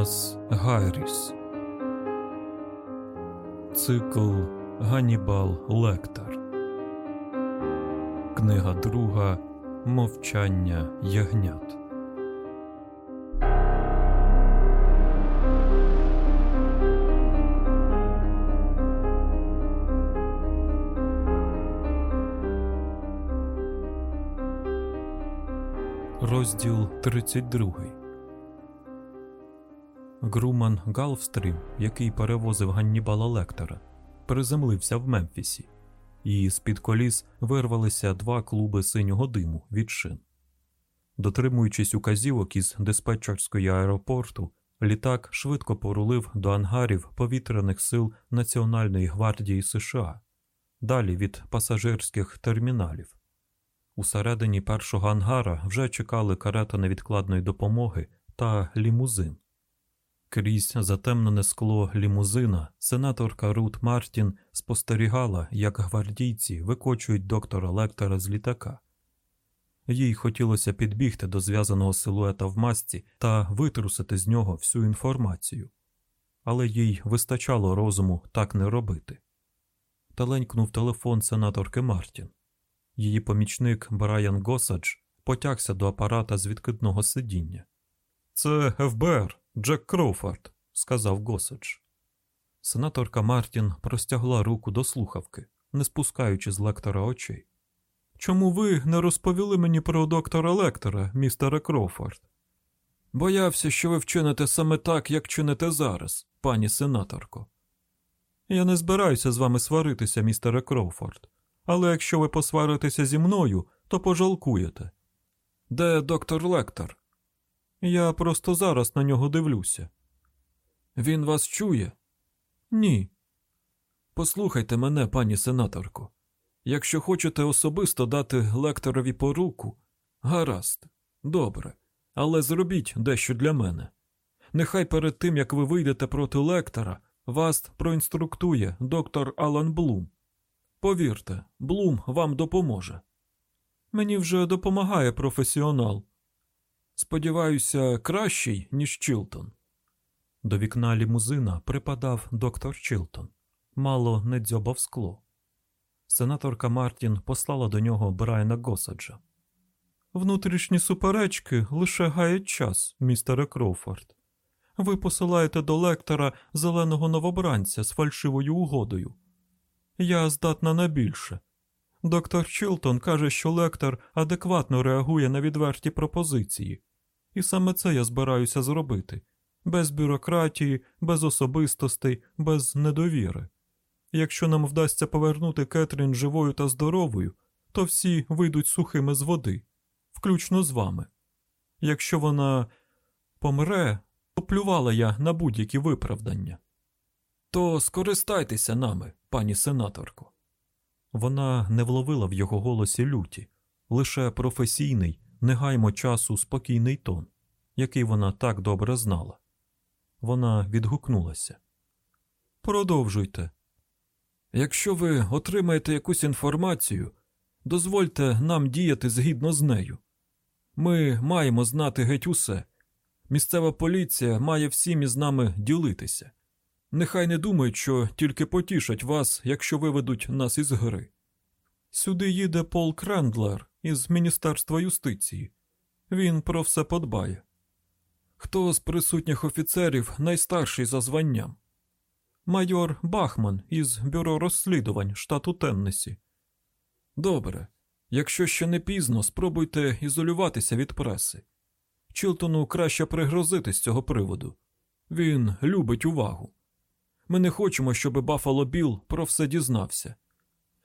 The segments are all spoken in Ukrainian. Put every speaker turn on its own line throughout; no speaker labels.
Томас Гайріс. Цикл Ганнібал Лектор. Книга друга Мовчання ягнят. Розділ 32 Груман Галфстрім, який перевозив Ганнібала Лектора, приземлився в Мемфісі, і з-під коліс вирвалися два клуби синього диму від шин. Дотримуючись указівок із диспетчерської аеропорту, літак швидко порулив до ангарів повітряних сил Національної гвардії США, далі від пасажирських терміналів. Усередині першого ангара вже чекали карета невідкладної допомоги та лімузин. Крізь затемнене скло лімузина сенаторка Рут Мартін спостерігала, як гвардійці викочують доктора Лектора з літака. Їй хотілося підбігти до зв'язаного силуета в масці та витрусити з нього всю інформацію, але їй вистачало розуму так не робити. Таленькнув телефон сенаторки Мартін. Її помічник Брайан Госадж потягся до апарата з відкидного сидіння. Це ФБР, Джек Кроуфорд, сказав Госадж. Сенаторка Мартін простягла руку до слухавки, не спускаючи з лектора очей. Чому ви не розповіли мені про доктора Лектора, містере Кроуфорд? Боявся, що ви вчините саме так, як чините зараз, пані сенаторко. Я не збираюся з вами сваритися, містере Кроуфорд але якщо ви посваритеся зі мною, то пожалкуєте. Де доктор Лектор? Я просто зараз на нього дивлюся. Він вас чує? Ні. Послухайте мене, пані сенаторко. Якщо хочете особисто дати лекторові поруку, гаразд, добре, але зробіть дещо для мене. Нехай перед тим, як ви вийдете проти лектора, вас проінструктує доктор Алан Блум. Повірте, Блум вам допоможе. Мені вже допомагає професіонал. Сподіваюся, кращий, ніж Чілтон. До вікна лімузина припадав доктор Чілтон, мало не дзьобав скло. Сенаторка Мартін послала до нього Брайана Госаджа. Внутрішні суперечки лише гаять час, містере Кроуфорд. Ви посилаєте до лектора зеленого новобранця з фальшивою угодою. Я здатна на більше. Доктор Чилтон каже, що лектор адекватно реагує на відверті пропозиції, і саме це я збираюся зробити без бюрократії, без особистостей, без недовіри. Якщо нам вдасться повернути Кетрін живою та здоровою, то всі вийдуть сухими з води, включно з вами. Якщо вона помре, поплювала я на будь-які виправдання. То скористайтеся нами, пані сенаторко. Вона не вловила в його голосі люті, лише професійний, не гаймо часу, спокійний тон, який вона так добре знала. Вона відгукнулася. Продовжуйте. Якщо ви отримаєте якусь інформацію, дозвольте нам діяти згідно з нею. Ми маємо знати геть усе. Місцева поліція має всім із нами ділитися. Нехай не думають, що тільки потішать вас, якщо виведуть нас із гри. Сюди їде Пол Крендлер із Міністерства юстиції. Він про все подбає. Хто з присутніх офіцерів найстарший за званням? Майор Бахман із бюро розслідувань штату Теннесі. Добре. Якщо ще не пізно, спробуйте ізолюватися від преси. Чілтону краще пригрозити з цього приводу. Він любить увагу. Ми не хочемо, щоб Баффало Біл про все дізнався.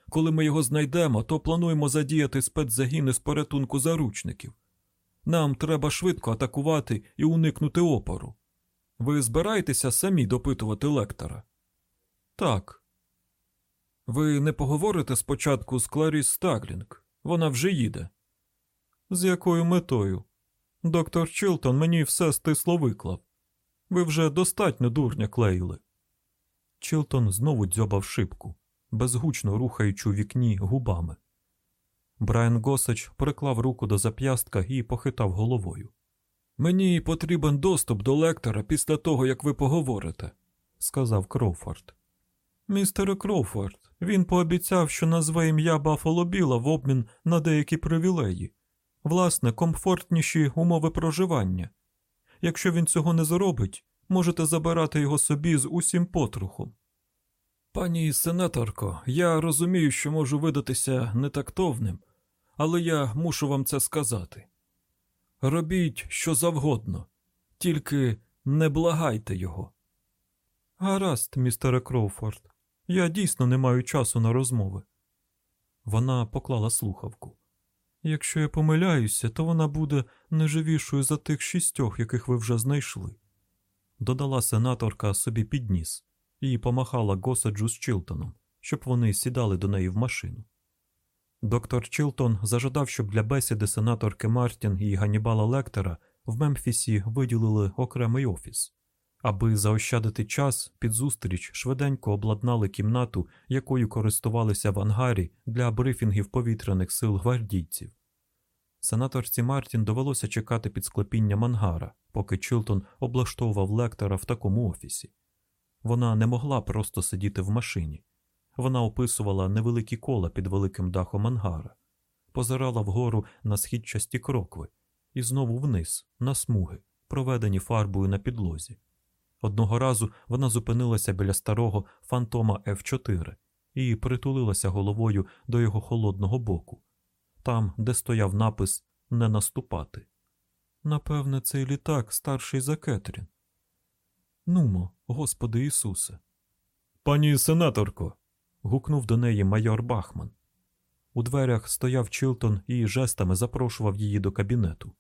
Коли ми його знайдемо, то плануємо задіяти спецзагіни з порятунку заручників. Нам треба швидко атакувати і уникнути опору. Ви збираєтеся самі допитувати лектора? Так. Ви не поговорите спочатку з Кларіс Стаглінг. Вона вже їде. З якою метою? Доктор Чилтон мені все стисло виклав. Ви вже достатньо дурня клеїли. Чилтон знову дзьобав шибку, безгучно рухаючи у вікні губами. Брайан Госач приклав руку до зап'ястка і похитав головою. Мені потрібен доступ до лектора після того, як ви поговорите, сказав Кроуфорд. Містере Кроуфорд, він пообіцяв, що назве ім'я Баффало Біла в обмін на деякі привілеї, власне, комфортніші умови проживання. Якщо він цього не зробить, можете забирати його собі з усім потрухом. Пані сенаторко, я розумію, що можу видатися нетактовним, але я мушу вам це сказати. Робіть що завгодно, тільки не благайте його. Гаразд, містере Кроуфорд, я дійсно не маю часу на розмови. Вона поклала слухавку. Якщо я помиляюся, то вона буде неживішою за тих шістьох, яких ви вже знайшли. Додала сенаторка собі підніс і помахала Госаджу з Чилтоном, щоб вони сідали до неї в машину. Доктор Чилтон зажадав, щоб для бесіди сенаторки Мартін і Ганнібала Лектора в Мемфісі виділили окремий офіс. Аби заощадити час, під зустріч швиденько обладнали кімнату, якою користувалися в ангарі для брифінгів повітряних сил гвардійців. Сенаторці Мартін довелося чекати під склепінням ангара, поки Чилтон облаштовував лектора в такому офісі. Вона не могла просто сидіти в машині. Вона описувала невеликі кола під великим дахом ангара, позирала вгору на східчасті крокви і знову вниз, на смуги, проведені фарбою на підлозі. Одного разу вона зупинилася біля старого фантома F4 і притулилася головою до його холодного боку, там, де стояв напис Не наступати. Напевне, цей літак старший за Кетрін. Нумо, Господи Ісусе. Пані сенаторко. гукнув до неї майор Бахман. У дверях стояв Чилтон і жестами запрошував її до кабінету.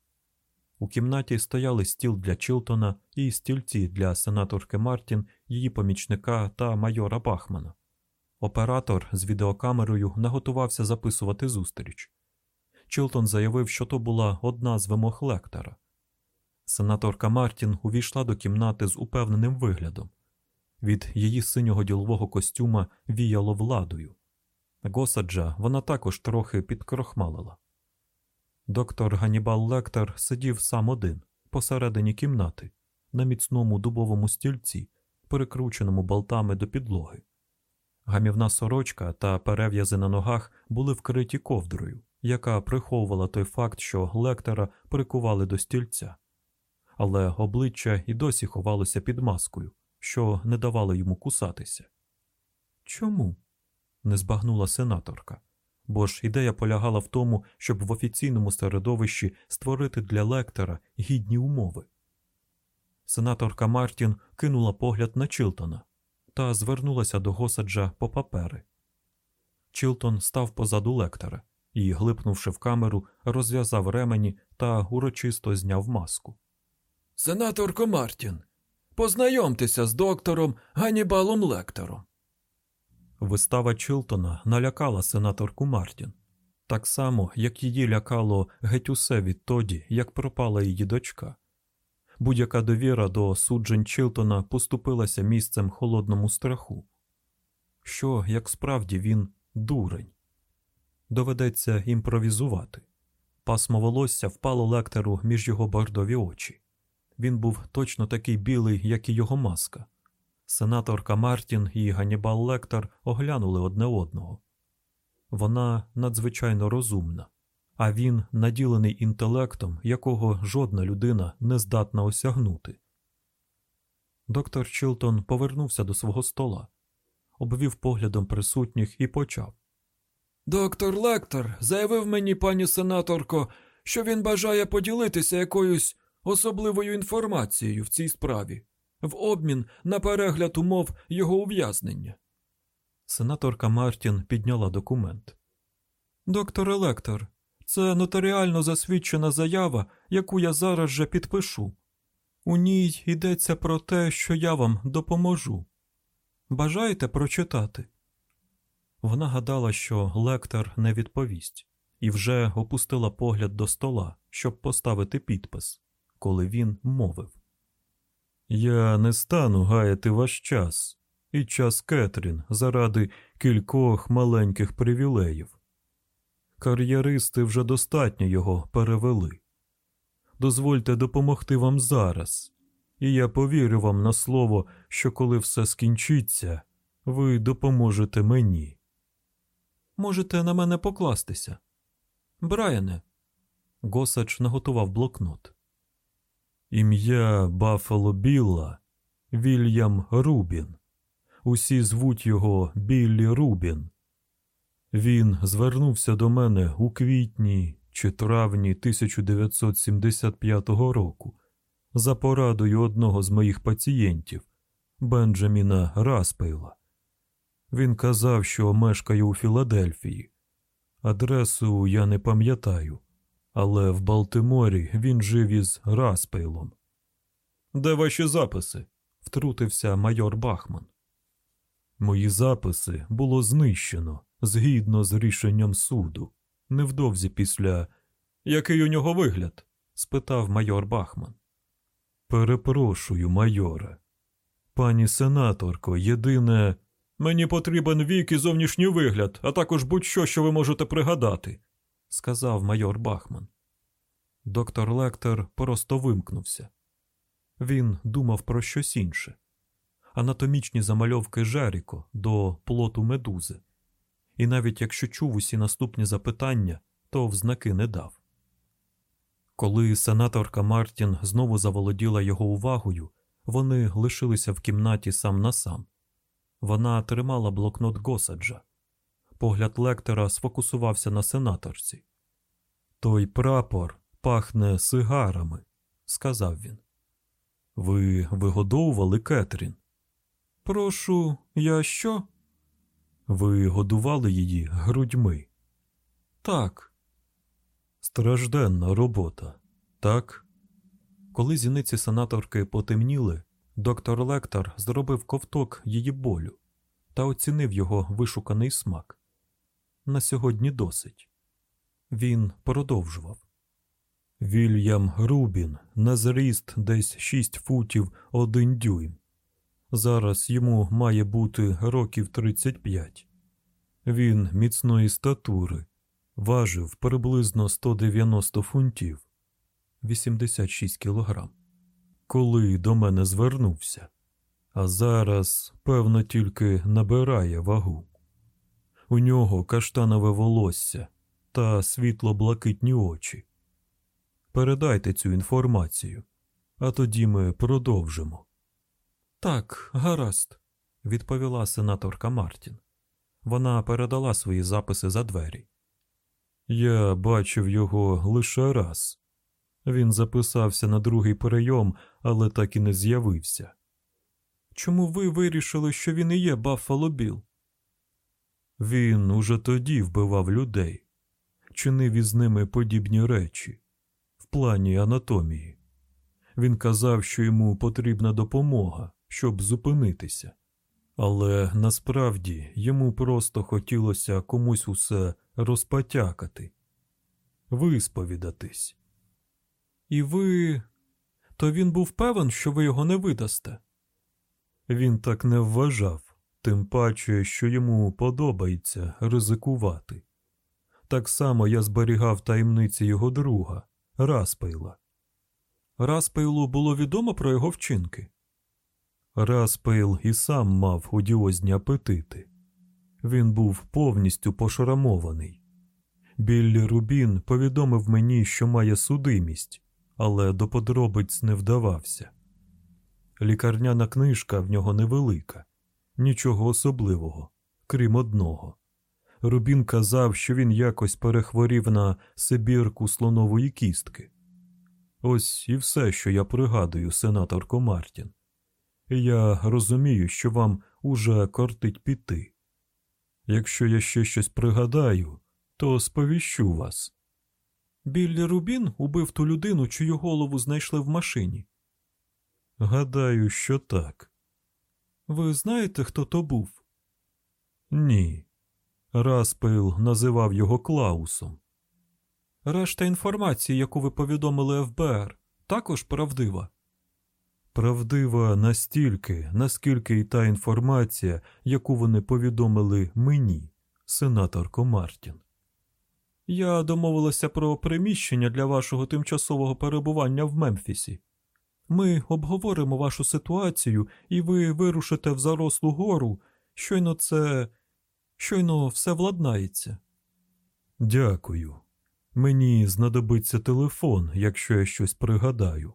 У кімнаті стояли стіл для Чилтона і стільці для сенаторки Мартін, її помічника та майора Бахмана. Оператор з відеокамерою наготувався записувати зустріч. Чилтон заявив, що то була одна з вимог лектора. Сенаторка Мартін увійшла до кімнати з упевненим виглядом. Від її синього ділового костюма віяло владою. Госаджа вона також трохи підкрохмалила. Доктор Ганібал Лектор сидів сам один посередині кімнати, на міцному дубовому стільці, перекрученому болтами до підлоги. Гамівна сорочка та перев'язи на ногах були вкриті ковдрою, яка приховувала той факт, що лектора прикували до стільця, але обличчя і досі ховалося під маскою, що не давало йому кусатися. Чому? не збагнула сенаторка бо ж ідея полягала в тому, щоб в офіційному середовищі створити для лектора гідні умови. Сенаторка Мартін кинула погляд на Чилтона та звернулася до Госаджа по папери. Чилтон став позаду лектора і, глипнувши в камеру, розв'язав ремені та урочисто зняв маску. Сенаторко Мартін, познайомтеся з доктором Ганнібалом Лектором. Вистава Чилтона налякала сенаторку Мартін, так само, як її лякало геть усе відтоді, як пропала її дочка. Будь-яка довіра до суджень Чилтона поступилася місцем холодному страху. Що, як справді, він дурень, доведеться імпровізувати. Пасмо волосся впало лектору між його бордові очі. Він був точно такий білий, як і його маска. Сенаторка Мартін і Ганнібал Лектор оглянули одне одного. Вона надзвичайно розумна, а він наділений інтелектом, якого жодна людина не здатна осягнути. Доктор Чилтон повернувся до свого стола, обвів поглядом присутніх і почав. Доктор Лектор заявив мені, пані сенаторко, що він бажає поділитися якоюсь особливою інформацією в цій справі в обмін на перегляд умов його ув'язнення. Сенаторка Мартін підняла документ. Доктор Електор, це нотаріально засвідчена заява, яку я зараз же підпишу. У ній йдеться про те, що я вам допоможу. Бажаєте прочитати? Вона гадала, що лектор не відповість, і вже опустила погляд до стола, щоб поставити підпис, коли він мовив. Я не стану гаяти ваш час і час Кетрін заради кількох маленьких привілеїв. Кар'єристи вже достатньо його перевели. дозвольте допомогти вам зараз, і я повірю вам на слово, що коли все скінчиться, ви допоможете мені. Можете на мене покластися. Брайане. Госач наготував блокнот. Ім'я Баффало Білла Вільям Рубін. Усі звуть його Біллі Рубін. Він звернувся до мене у квітні чи травні 1975 року за порадою одного з моїх пацієнтів Бенджаміна Распейла. Він казав, що мешкає у Філадельфії. Адресу я не пам'ятаю, але в Балтиморі він жив із Распейлом. Де ваші записи? втрутився майор Бахман. Мої записи було знищено згідно з рішенням суду. Невдовзі після. Який у нього вигляд? спитав майор Бахман. Перепрошую, майоре. Пані сенаторко, єдине. Мені потрібен вік і зовнішній вигляд, а також будь-що, що ви можете пригадати, сказав майор Бахман. Доктор Лектор просто вимкнувся. Він думав про щось інше анатомічні замальовки Жеріко до плоту медузи, і навіть якщо чув усі наступні запитання, то взнаки не дав. Коли сенаторка Мартін знову заволоділа його увагою, вони лишилися в кімнаті сам на сам. Вона тримала блокнот Госаджа. Погляд лектора сфокусувався на сенаторці. Той прапор пахне сигарами, сказав він. Ви вигодовували Кетрін? Прошу, я що? Ви годували її грудьми? Так. Стражденна робота, так? Коли зіниці сенаторки потемніли, доктор Лектор зробив ковток її болю та оцінив його вишуканий смак. На сьогодні досить. Він продовжував. Вільям Рубін на зріст десь шість футів один дюйм. Зараз йому має бути років 35. Він міцної статури, важив приблизно 190 фунтів 86 кілограм. Коли до мене звернувся, а зараз, певно, тільки набирає вагу. У нього каштанове волосся та світло-блакитні очі. Передайте цю інформацію, а тоді ми продовжимо. Так, гаразд, відповіла сенаторка Мартін. Вона передала свої записи за двері. Я бачив його лише раз. Він записався на другий прийом, але так і не з'явився. Чому ви вирішили, що він і є Баффало Білл? Він уже тоді вбивав людей, чинив із ними подібні речі в плані анатомії. Він казав, що йому потрібна допомога, щоб зупинитися, але насправді йому просто хотілося комусь усе розпотякати, висповідатись. І ви. То він був певен, що ви його не видасте? Він так не вважав, тим паче, що йому подобається ризикувати. Так само я зберігав таємниці його друга, Распейла. Распейлу було відомо про його вчинки. Распейл і сам мав одіозні апетити. Він був повністю пошрамований. Біллі Рубін повідомив мені, що має судимість, але до подробиць не вдавався. Лікарняна книжка в нього невелика, нічого особливого, крім одного. Рубін казав, що він якось перехворів на сибірку слонової кістки. Ось і все, що я пригадую, сенаторко Мартін. Я розумію, що вам уже кортить піти. Якщо я ще щось пригадаю, то сповіщу вас. Біллі Рубін убив ту людину, чию голову знайшли в машині. Гадаю, що так. Ви знаєте, хто то був? Ні. Распейл називав його Клаусом. Решта інформації, яку ви повідомили ФБР, також правдива. Правдива настільки, наскільки і та інформація, яку вони повідомили мені, сенаторко Мартін. Я домовилася про приміщення для вашого тимчасового перебування в Мемфісі. Ми обговоримо вашу ситуацію, і ви вирушите в зарослу гору. Щойно це. щойно все владнається. Дякую. Мені знадобиться телефон, якщо я щось пригадаю.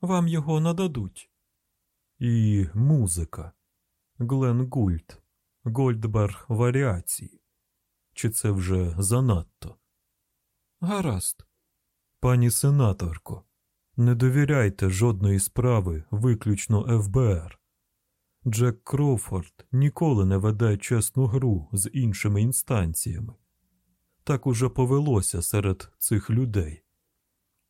Вам його нададуть. І музика. Глен Гульт, Гольдберг варіації. Чи це вже занадто? Гаразд. Пані сенаторко, не довіряйте жодної справи виключно ФБР. Джек Кроуфорд ніколи не веде чесну гру з іншими інстанціями. Так уже повелося серед цих людей.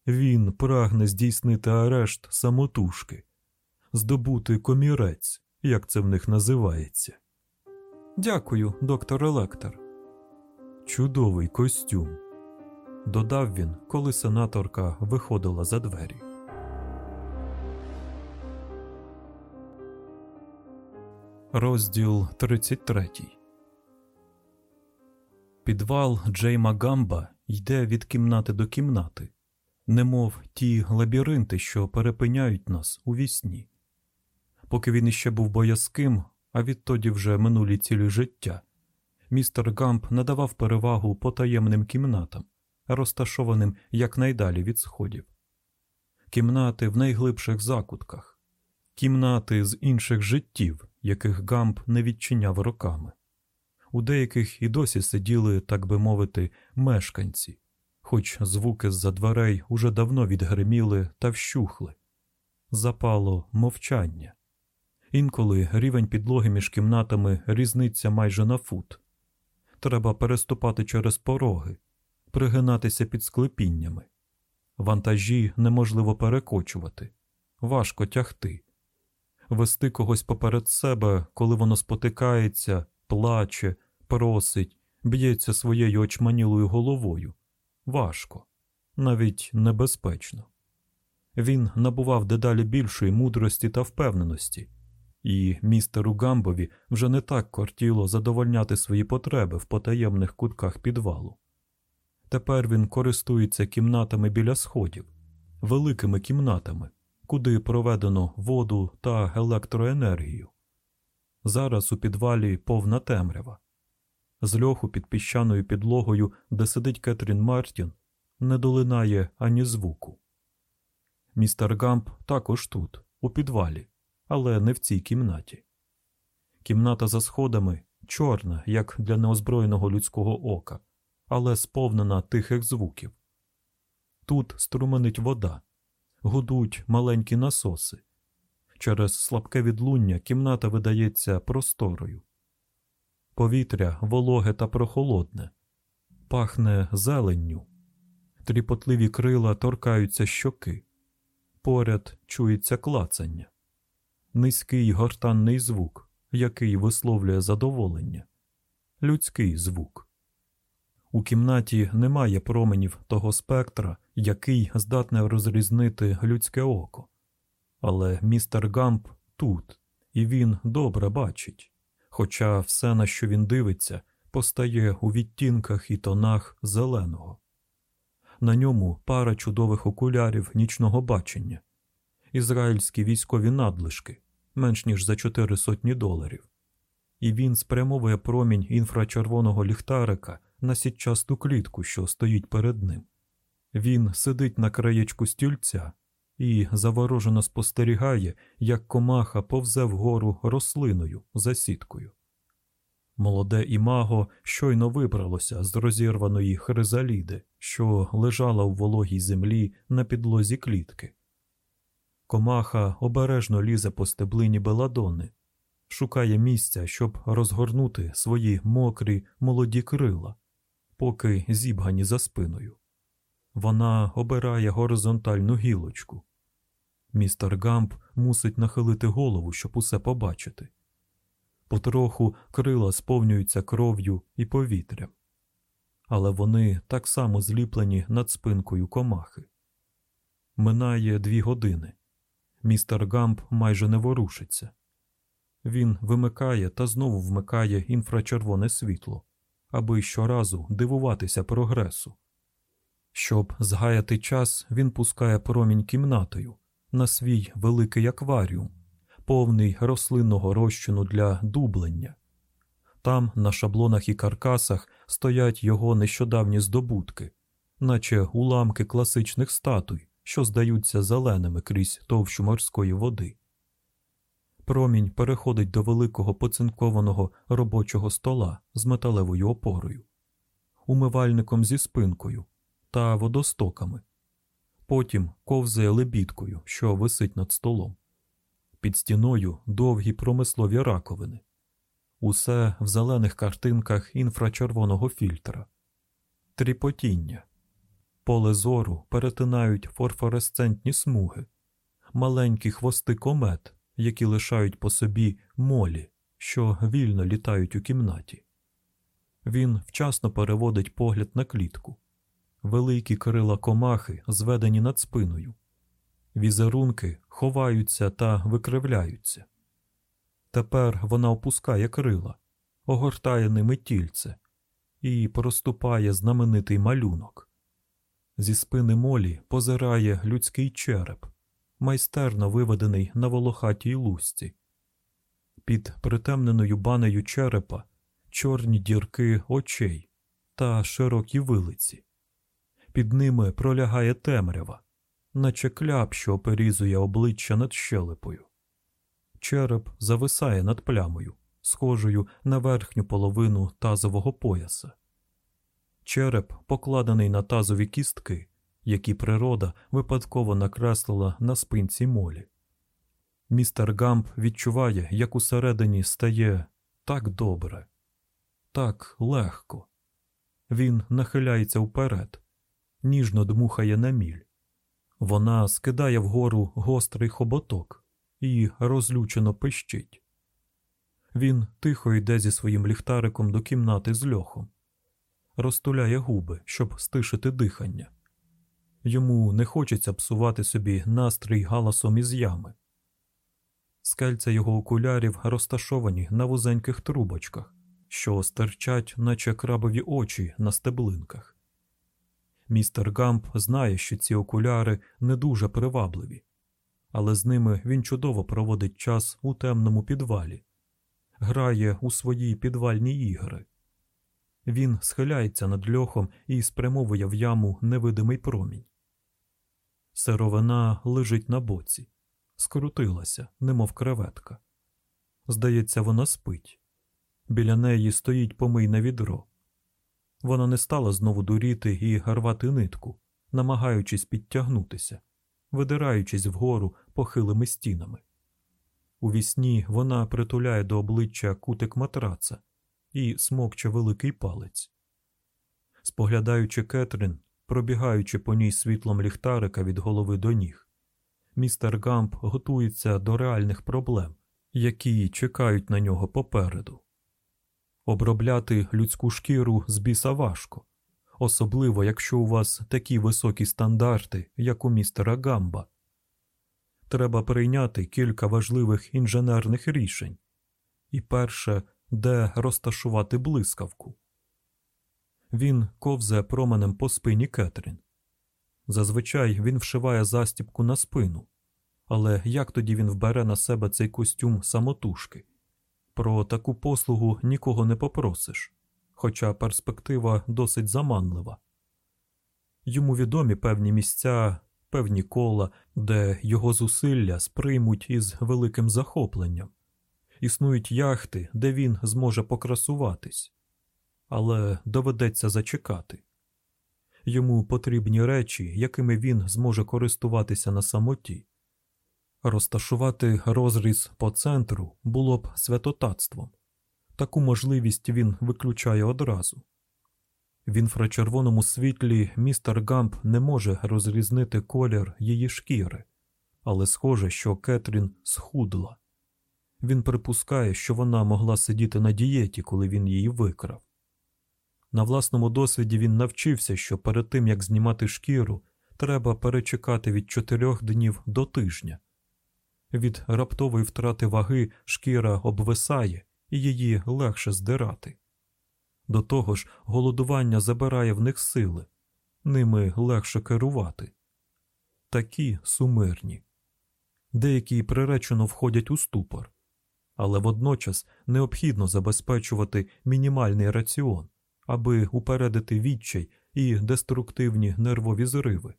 Він прагне здійснити арешт самотужки, здобути комірець, як це в них називається. Дякую, доктор Електор. Чудовий костюм, додав він, коли сенаторка виходила за двері. Розділ 33 Підвал Джейма Гамба йде від кімнати до кімнати, немов ті лабіринти, що перепиняють нас у вісні. Поки він іще був боязким, а відтоді вже минулі цілі життя, містер Гамб надавав перевагу потаємним кімнатам, розташованим якнайдалі від сходів, кімнати в найглибших закутках, кімнати з інших життів, яких Гамб не відчиняв роками. У деяких і досі сиділи, так би мовити, мешканці, хоч звуки з-за дверей уже давно відгриміли та вщухли. Запало мовчання. Інколи рівень підлоги між кімнатами різниться майже на фут. Треба переступати через пороги, пригинатися під склепіннями. Вантажі неможливо перекочувати, важко тягти, вести когось поперед себе, коли воно спотикається, плаче, просить, б'ється своєю очманілою головою. Важко, навіть небезпечно. Він набував дедалі більшої мудрості та впевненості, і містеру Гамбові вже не так кортіло задовольняти свої потреби в потаємних кутках підвалу. Тепер він користується кімнатами біля сходів, великими кімнатами, куди проведено воду та електроенергію. Зараз у підвалі повна темрява. З льоху під піщаною підлогою, де сидить Кетрін Мартін, не долинає ані звуку. Містер Гамп також тут, у підвалі, але не в цій кімнаті. Кімната за сходами чорна, як для неозброєного людського ока, але сповнена тихих звуків. Тут струменить вода, гудуть маленькі насоси. Через слабке відлуння кімната видається просторою. Повітря вологе та прохолодне, пахне зеленню, тріпотливі крила торкаються щоки, поряд чується клацання, низький гортанний звук, який висловлює задоволення, людський звук. У кімнаті немає променів того спектра, який здатне розрізнити людське око. Але містер Гамп тут, і він добре бачить, хоча все, на що він дивиться, постає у відтінках і тонах зеленого. На ньому пара чудових окулярів нічного бачення, ізраїльські військові надлишки менш ніж за чотири сотні доларів, і він спрямовує промінь інфрачервоного ліхтарика на сітчасту клітку, що стоїть перед ним. Він сидить на краєчку стільця і заворожено спостерігає, як комаха повзе вгору рослиною за сіткою. Молоде імаго щойно вибралося з розірваної хризаліди, що лежала у вологій землі на підлозі клітки. Комаха обережно лізе по стеблині беладони, шукає місця, щоб розгорнути свої мокрі молоді крила, поки зібгані за спиною. Вона обирає горизонтальну гілочку. Містер Гамп мусить нахилити голову, щоб усе побачити. Потроху крила сповнюються кров'ю і повітрям, але вони так само зліплені над спинкою комахи. Минає дві години. Містер Гамп майже не ворушиться. Він вимикає та знову вмикає інфрачервоне світло, аби щоразу дивуватися прогресу. Щоб згаяти час, він пускає промінь кімнатою на свій великий акваріум, повний рослинного розчину для дублення. Там, на шаблонах і каркасах, стоять його нещодавні здобутки, наче уламки класичних статуй, що здаються зеленими крізь товщу морської води. Промінь переходить до великого поцинкованого робочого стола з металевою опорою, умивальником зі спинкою та водостоками. Потім ковзає лебідкою, що висить над столом. Під стіною довгі промислові раковини. Усе в зелених картинках інфрачервоного фільтра, тріпотіння. Поле зору перетинають форфоресцентні смуги, маленькі хвости комет, які лишають по собі молі, що вільно літають у кімнаті. Він вчасно переводить погляд на клітку. Великі крила комахи зведені над спиною. Візерунки ховаються та викривляються. Тепер вона опускає крила, огортає ними тільце і проступає знаменитий малюнок. Зі спини молі позирає людський череп, майстерно виведений на волохатій лусці. Під притемненою банею черепа чорні дірки очей та широкі вилиці. Під ними пролягає темрява, наче кляп, що оперізує обличчя над щелепою. Череп зависає над плямою, схожою на верхню половину тазового пояса. Череп покладений на тазові кістки, які природа випадково накреслила на спинці молі. Містер Гамп відчуває, як усередині стає так добре, так легко. Він нахиляється вперед, ніжно дмухає на міль. Вона скидає вгору гострий хоботок і розлючено пищить. Він тихо йде зі своїм ліхтариком до кімнати з льохом, розтуляє губи, щоб стишити дихання. Йому не хочеться псувати собі настрій галасом із ями. Скельця його окулярів розташовані на вузеньких трубочках, що стирчать, наче крабові очі на стеблинках. Містер Гамп знає, що ці окуляри не дуже привабливі, але з ними він чудово проводить час у темному підвалі, грає у свої підвальні ігри. Він схиляється над льохом і спрямовує в яму невидимий промінь. Сировина лежить на боці, скрутилася, немов креветка. Здається, вона спить. Біля неї стоїть помийне відро. Вона не стала знову дуріти і рвати нитку, намагаючись підтягнутися, видираючись вгору похилими стінами. У вісні вона притуляє до обличчя кутик матраца і смокче великий палець. Споглядаючи Кетрін, пробігаючи по ній світлом ліхтарика від голови до ніг, містер Гамп готується до реальних проблем, які чекають на нього попереду. Обробляти людську шкіру з біса важко, особливо якщо у вас такі високі стандарти, як у містера Гамба. Треба прийняти кілька важливих інженерних рішень. І перше, де розташувати блискавку. Він ковзе променем по спині Кетрін. Зазвичай він вшиває застібку на спину, але як тоді він вбере на себе цей костюм самотужки? Про таку послугу нікого не попросиш, хоча перспектива досить заманлива. Йому відомі певні місця, певні кола, де його зусилля сприймуть із великим захопленням. Існують яхти, де він зможе покрасуватись, але доведеться зачекати. Йому потрібні речі, якими він зможе користуватися на самоті. Розташувати розріз по центру було б святотатством. Таку можливість він виключає одразу. В інфрачервоному світлі містер Гамп не може розрізнити колір її шкіри, але схоже, що Кетрін схудла. Він припускає, що вона могла сидіти на дієті, коли він її викрав. На власному досвіді він навчився, що перед тим як знімати шкіру, треба перечекати від чотирьох днів до тижня. Від раптової втрати ваги шкіра обвисає і її легше здирати. До того ж, голодування забирає в них сили, ними легше керувати. Такі сумирні. Деякі приречено входять у ступор, але водночас необхідно забезпечувати мінімальний раціон, аби упередити відчай і деструктивні нервові зриви,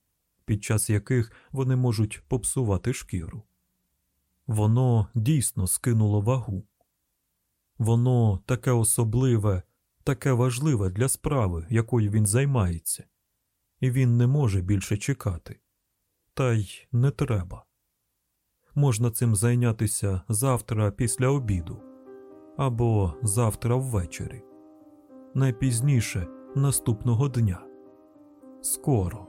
під час яких вони можуть попсувати шкіру. Воно дійсно скинуло вагу. Воно таке особливе, таке важливе для справи, якою він займається, і він не може більше чекати. Та й не треба. Можна цим зайнятися завтра після обіду або завтра ввечері, найпізніше наступного дня. Скоро.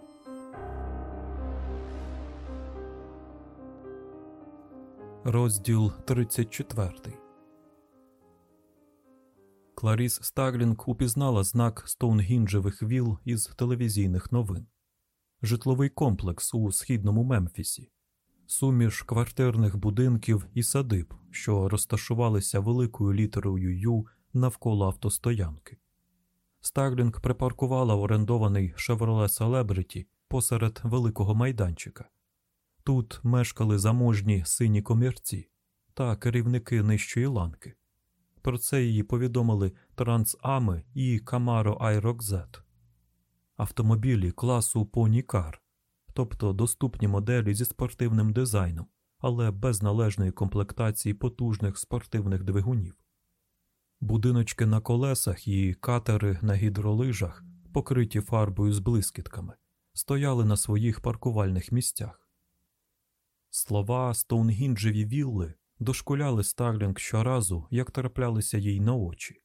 Розділ 34 Кларіс Стаглінг упізнала знак Стоунгінджевих віл із телевізійних новин. Житловий комплекс у східному Мемфісі, суміш квартирних будинків і садиб, що розташувалися великою літерою Ю навколо автостоянки. Стаглінг припаркувала орендований Chevrolet Celebrity посеред великого майданчика. Тут мешкали заможні сині комірці та керівники нижчої ланки. Про це її повідомили Трансами і Aerox Z. автомобілі класу Car, тобто доступні моделі зі спортивним дизайном, але без належної комплектації потужних спортивних двигунів. Будиночки на колесах і катери на гідролижах, покриті фарбою з блискітками, стояли на своїх паркувальних місцях. Слова Стоунгінджеві вілли дошкуляли Старлінг щоразу, як траплялися їй на очі.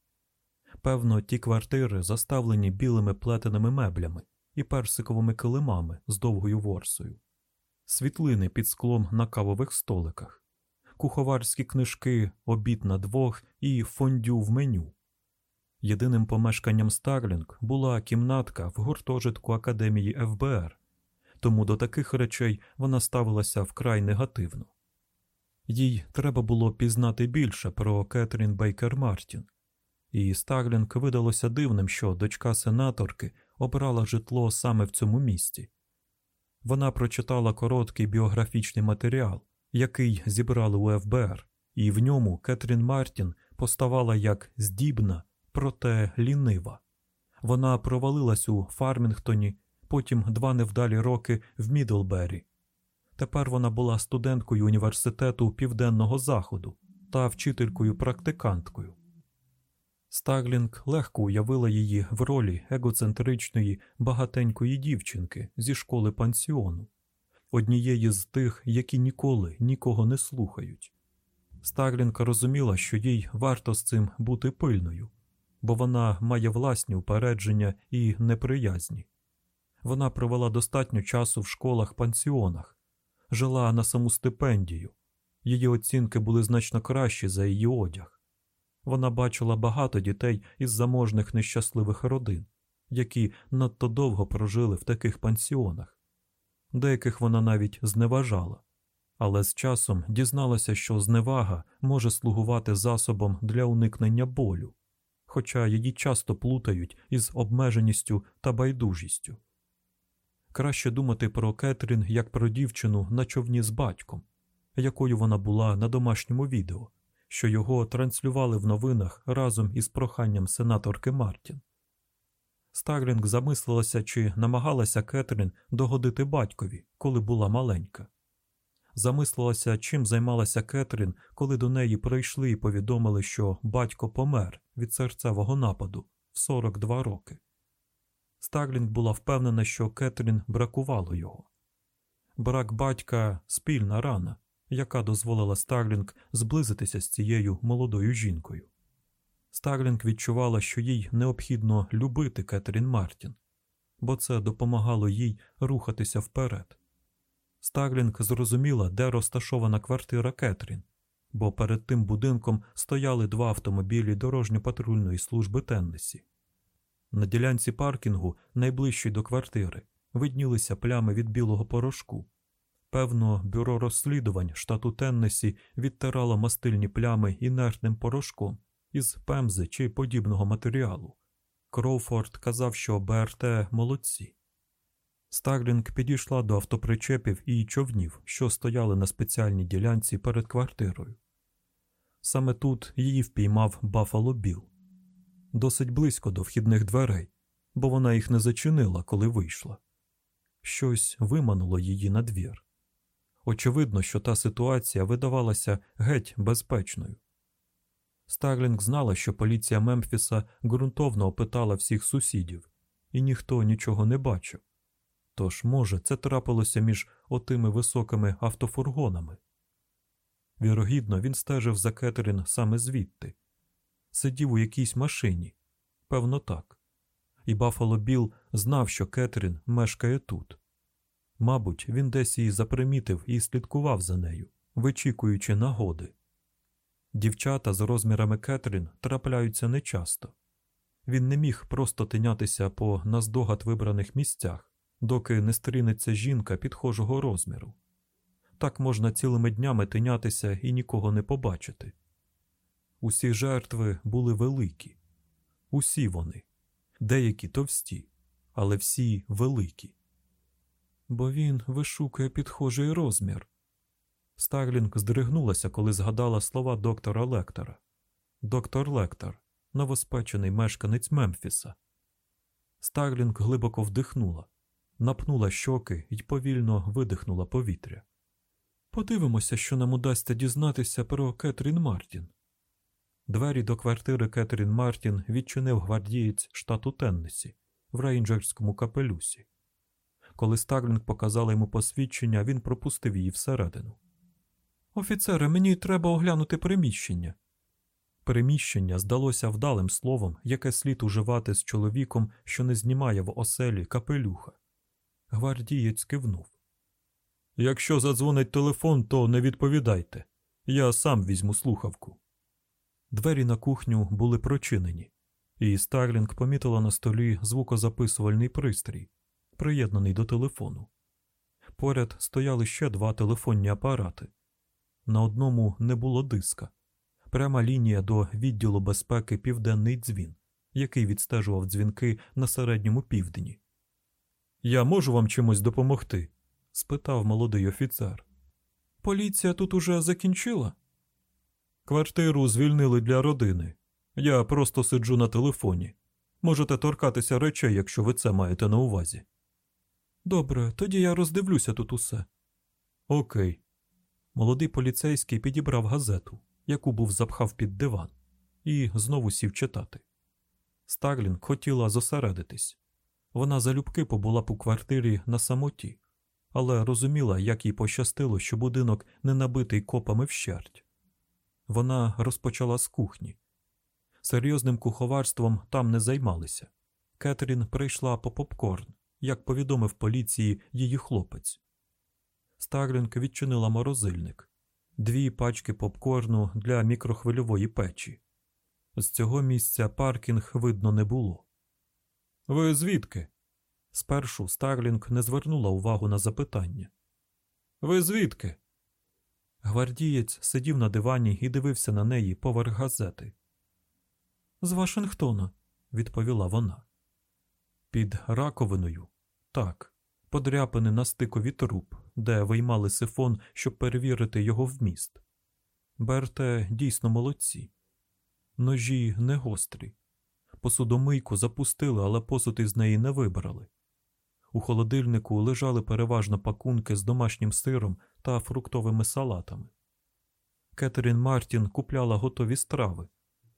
Певно, ті квартири заставлені білими плетеними меблями і персиковими килимами з довгою ворсою, світлини під склом на кавових столиках, куховарські книжки, обід на двох і фондю в меню. Єдиним помешканням Старлінг була кімнатка в гуртожитку Академії ФБР, тому до таких речей вона ставилася вкрай негативно. Їй треба було пізнати більше про Кетрін Бейкер Мартін, і Старлінг видалося дивним, що дочка сенаторки обрала житло саме в цьому місті. Вона прочитала короткий біографічний матеріал, який зібрали у ФБР, і в ньому Кетрін Мартін поставала як здібна, проте лінива. Вона провалилась у Фармінгтоні, потім два невдалі роки в Мідлбері. Тепер вона була студенткою університету Південного Заходу та вчителькою-практиканткою. Стаглінг легко уявила її в ролі егоцентричної багатенької дівчинки зі школи пансіону, однієї з тих, які ніколи нікого не слухають. Стаглінг розуміла, що їй варто з цим бути пильною, бо вона має власні упередження і неприязні. Вона провела достатньо часу в школах пансіонах, жила на саму стипендію, її оцінки були значно кращі за її одяг. Вона бачила багато дітей із заможних нещасливих родин, які надто довго прожили в таких пансіонах. Деяких вона навіть зневажала, але з часом дізналася, що зневага може слугувати засобом для уникнення болю, хоча її часто плутають із обмеженістю та байдужістю. Краще думати про Кетрін як про дівчину на човні з батьком, якою вона була на домашньому відео що його транслювали в новинах разом із проханням сенаторки Мартін. Старлінг замислилася, чи намагалася Кетрін догодити батькові, коли була маленька. Замислилася, чим займалася Кетрін, коли до неї прийшли і повідомили, що батько помер від серцевого нападу в 42 роки. Старлінг була впевнена, що Кетрін бракувало його. Брак батька спільна рана, яка дозволила Старлінг зблизитися з цією молодою жінкою. Старлінг відчувала, що їй необхідно любити Кетрін Мартін, бо це допомагало їй рухатися вперед. Старлінг зрозуміла, де розташована квартира Кетрін, бо перед тим будинком стояли два автомобілі дорожньо-патрульної служби Теннесі. На ділянці паркінгу, найближчій до квартири, виднілися плями від білого порошку. Певно, бюро розслідувань штату Теннесі відтирало мастильні плями інертним порошком із пемзи чи подібного матеріалу, Кроуфорд казав, що БРТ молодці. Старлінг підійшла до автопричепів і човнів, що стояли на спеціальній ділянці перед квартирою. Саме тут її впіймав Баффало Біл. Досить близько до вхідних дверей, бо вона їх не зачинила, коли вийшла. Щось вимануло її на двір. Очевидно, що та ситуація видавалася геть безпечною. Старлінг знала, що поліція Мемфіса ґрунтовно опитала всіх сусідів, і ніхто нічого не бачив. Тож, може, це трапилося між отими високими автофургонами. Вірогідно, він стежив за Кетерін саме звідти, сидів у якійсь машині, певно, так, і Баффало Біл знав, що Кетерін мешкає тут. Мабуть, він десь її запримітив і слідкував за нею, вичікуючи нагоди. Дівчата з розмірами Кетрін трапляються нечасто. Він не міг просто тинятися по наздогад вибраних місцях, доки не стрінеться жінка підхожого розміру. Так можна цілими днями тинятися і нікого не побачити. Усі жертви були великі, усі вони, деякі товсті, але всі великі. Бо він вишукує підхожий розмір. Старлінг здригнулася, коли згадала слова доктора Лектора. Доктор Лектор, новоспечений мешканець Мемфіса. Старлінг глибоко вдихнула, напнула щоки і повільно видихнула повітря. Подивимося, що нам удасться дізнатися про Кетрін Мартін. Двері до квартири Кетрін Мартін відчинив гвардієць штату Теннесі в рейнджерському капелюсі. Коли Старлінг показала йому посвідчення, він пропустив її всередину. Офіцере, мені треба оглянути приміщення. Приміщення здалося вдалим словом, яке слід уживати з чоловіком, що не знімає в оселі капелюха. Гвардієць кивнув. Якщо задзвонить телефон, то не відповідайте. Я сам візьму слухавку. Двері на кухню були прочинені, і Старлінг помітила на столі звукозаписувальний пристрій, приєднаний до телефону. Поряд стояли ще два телефонні апарати. На одному не було диска, пряма лінія до відділу безпеки Південний дзвін, який відстежував дзвінки на середньому півдні. Я можу вам чимось допомогти? спитав молодий офіцер. Поліція тут уже закінчила? Квартиру звільнили для родини. Я просто сиджу на телефоні. Можете торкатися речей, якщо ви це маєте на увазі. Добре, тоді я роздивлюся тут усе. Окей. Молодий поліцейський підібрав газету, яку був запхав під диван, і знову сів читати. Старлінг хотіла зосередитись. Вона залюбки побула б у квартирі на самоті, але розуміла, як їй пощастило, що будинок не набитий копами вщерть. Вона розпочала з кухні. Серйозним куховарством там не займалися. Кетрін прийшла по попкорн, як повідомив поліції її хлопець. Старлінг відчинила морозильник, дві пачки попкорну для мікрохвильової печі. З цього місця паркінг видно не було. Ви звідки? Спершу Старлінг не звернула увагу на запитання. Ви звідки? Гвардієць сидів на дивані і дивився на неї поверх газети. З Вашингтона, відповіла вона. Під раковиною так, подряпини на стикові труб, де виймали сифон, щоб перевірити його вміст. Берте дійсно молодці. Ножі не гострі. Посудомийку запустили, але посуд із неї не вибрали. У холодильнику лежали переважно пакунки з домашнім сиром та фруктовими салатами. Кетерін Мартін купляла готові страви,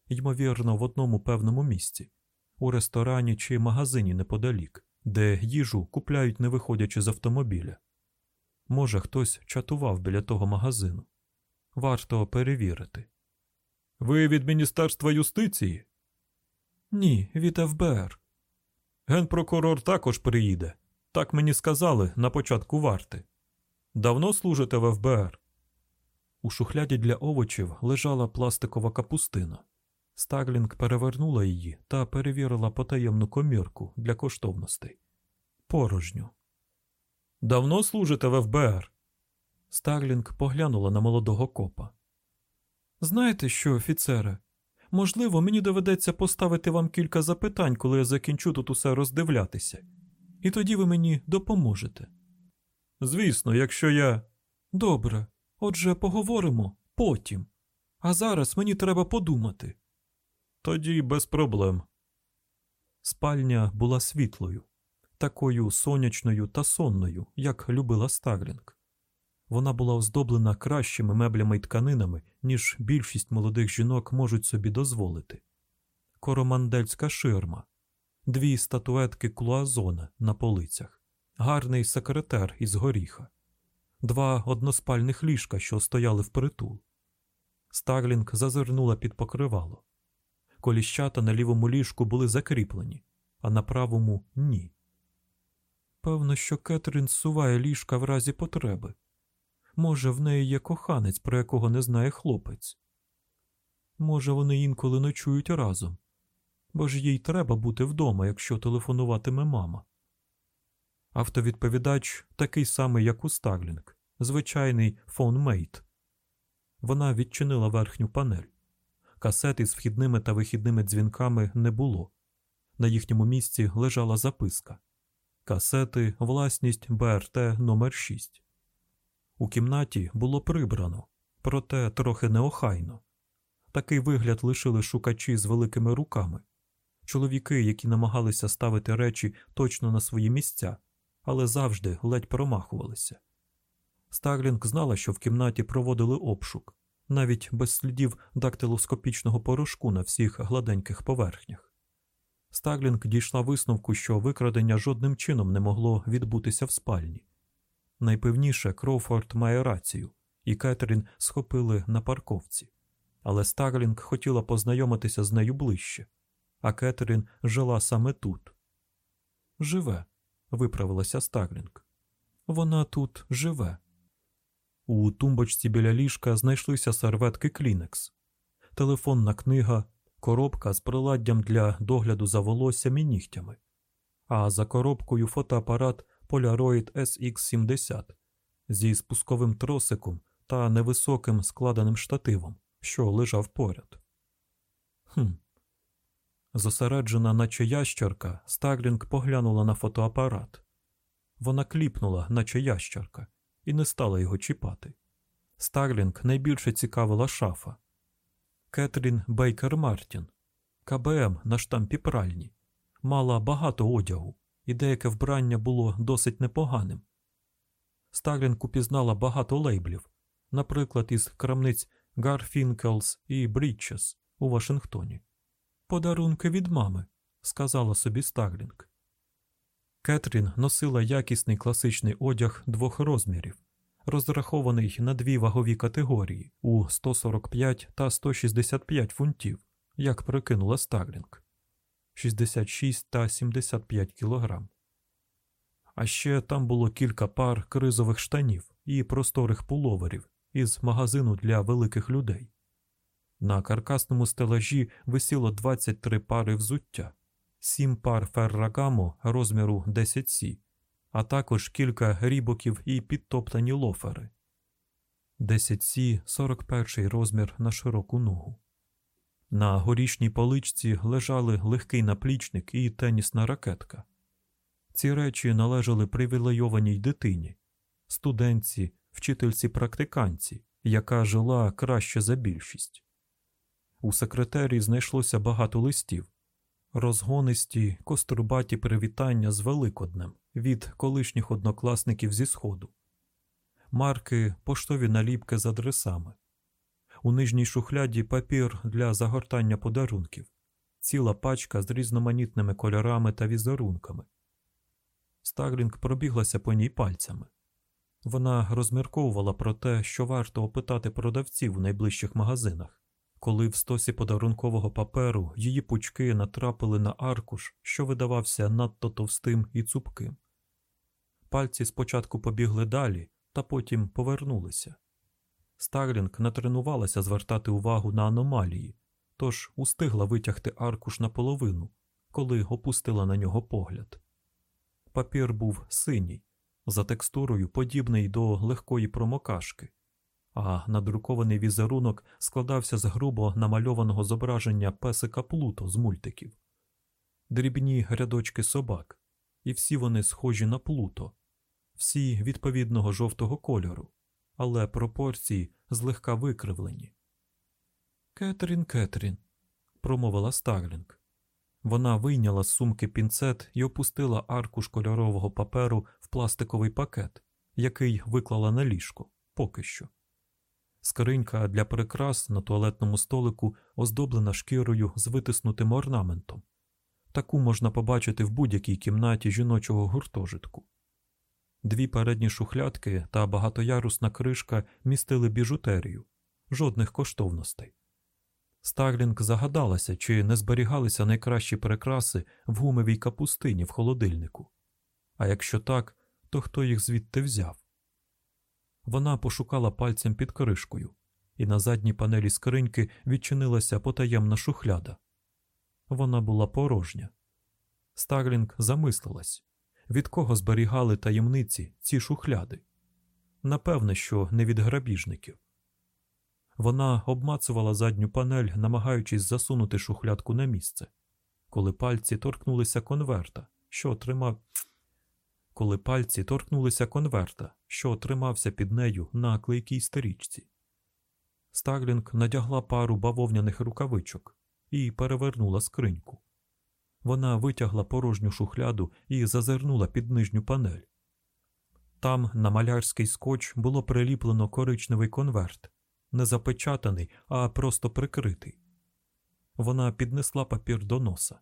ймовірно, в одному певному місці, у ресторані чи магазині неподалік, де їжу купляють, не виходячи з автомобіля. Може, хтось чатував біля того магазину. Варто перевірити. Ви від Міністерства юстиції? Ні, від ФБР. Генпрокурор також приїде. Так мені сказали на початку варти. Давно служите в ФБР? У шухляді для овочів лежала пластикова капустина. Старлінг перевернула її та перевірила потаємну комірку для коштовностей. Порожню. Давно служите в ФБР? Старлінг поглянула на молодого копа. Знаєте що, офіцере? Можливо, мені доведеться поставити вам кілька запитань, коли я закінчу тут усе роздивлятися, і тоді ви мені допоможете. Звісно, якщо я. Добре, отже, поговоримо потім. А зараз мені треба подумати. Тоді без проблем. Спальня була світлою, такою сонячною та сонною, як любила Старлінг. Вона була оздоблена кращими меблями й тканинами, ніж більшість молодих жінок можуть собі дозволити. Коромандельська ширма, дві статуетки клуазона на полицях, гарний секретер із горіха, два односпальних ліжка, що стояли впритул. Старлінг зазирнула під покривало. Коліщата на лівому ліжку були закріплені, а на правому ні. Певно, що Кетрін суває ліжка в разі потреби. Може, в неї є коханець, про якого не знає хлопець. Може, вони інколи ночують разом, бо ж їй треба бути вдома, якщо телефонуватиме мама. Автовідповідач такий самий, як у Старлінг, звичайний фонмейт. Вона відчинила верхню панель. Касети з вхідними та вихідними дзвінками не було. На їхньому місці лежала записка. Касети власність БРТ номер 6 У кімнаті було прибрано, проте трохи неохайно. Такий вигляд лишили шукачі з великими руками, чоловіки, які намагалися ставити речі точно на свої місця, але завжди ледь промахувалися. Старлінг знала, що в кімнаті проводили обшук, навіть без слідів дактилоскопічного порошку на всіх гладеньких поверхнях. Старлінг дійшла висновку, що викрадення жодним чином не могло відбутися в спальні. Найпевніше, Кроуфорд має рацію, і Кетрін схопили на парковці. Але Старлінг хотіла познайомитися з нею ближче, а Кетрін жила саме тут. Живе, виправилася Старлінг. Вона тут живе. У тумбочці біля ліжка знайшлися серветки Клінекс, телефонна книга, коробка з приладдям для догляду за волоссям і нігтями, а за коробкою фотоапарат Polaroid SX70 зі спусковим тросиком та невисоким складеним штативом, що лежав поряд. Хм. Зосереджена, наче ящерка, Старлінг поглянула на фотоапарат. Вона кліпнула, наче ящерка і не стала його чіпати. Старлінг найбільше цікавила шафа. Кетрін Бейкер Мартін, КБМ на штампі пральні, мала багато одягу, і деяке вбрання було досить непоганим. Старлінг упізнала багато лейблів, наприклад, із крамниць Гарфінкелс і Брітчес у Вашингтоні. Подарунки від мами, сказала собі Старлінг. Кетрін носила якісний класичний одяг двох розмірів, розрахований на дві вагові категорії у 145 та 165 фунтів, як прикинула Старлінг 66 та 75 кілограм. А ще там було кілька пар кризових штанів і просторих пуловерів із магазину для великих людей. На каркасному стелажі висіло 23 пари взуття сім пар феррагамо розміру 10 сі, а також кілька рібоків і підтоптані лофери. 10 сі 41 розмір на широку ногу. На горішній поличці лежали легкий наплічник і тенісна ракетка. Ці речі належали привілейованій дитині, студентці, вчительці практиканці, яка жила краще за більшість. У секретарі знайшлося багато листів, розгонисті, кострубаті привітання з Великоднем від колишніх однокласників зі Сходу, марки, поштові наліпки з адресами, у нижній шухляді папір для загортання подарунків, ціла пачка з різноманітними кольорами та візерунками. Старлінг пробіглася по ній пальцями. Вона розмірковувала про те, що варто опитати продавців у найближчих магазинах коли в стосі подарункового паперу її пучки натрапили на аркуш, що видавався надто товстим і цупким. Пальці спочатку побігли далі, та потім повернулися. Старлінг натренувалася звертати увагу на аномалії, тож устигла витягти аркуш наполовину, коли опустила на нього погляд. Папір був синій, за текстурою подібний до легкої промокашки, а надрукований візерунок складався з грубо намальованого зображення песика Плуто з мультиків, дрібні рядочки собак, і всі вони схожі на плуто, всі відповідного жовтого кольору, але пропорції злегка викривлені. Кетрін, Кетрін, промовила Старлінг. Вона вийняла з сумки пінцет і опустила аркуш кольорового паперу в пластиковий пакет, який виклала на ліжко поки що. Скринька для прикрас на туалетному столику оздоблена шкірою з витиснутим орнаментом. Таку можна побачити в будь-якій кімнаті жіночого гуртожитку. Дві передні шухлядки та багатоярусна кришка містили біжутерію, жодних коштовностей. Старлінг загадалася, чи не зберігалися найкращі прикраси в гумовій капустині в холодильнику. А якщо так, то хто їх звідти взяв? Вона пошукала пальцем під кришкою, і на задній панелі скриньки відчинилася потаємна шухляда. Вона була порожня. Старлінг замислилась, від кого зберігали таємниці ці шухляди. Напевне, що не від грабіжників. Вона обмацувала задню панель, намагаючись засунути шухлядку на місце, коли пальці торкнулися конверта, що тримав. Коли пальці торкнулися конверта, що тримався під нею на клейкій стрічці. Старлінг надягла пару бавовняних рукавичок і перевернула скриньку. Вона витягла порожню шухляду і зазирнула під нижню панель. Там на малярський скотч було приліплено коричневий конверт, не запечатаний, а просто прикритий. Вона піднесла папір до носа.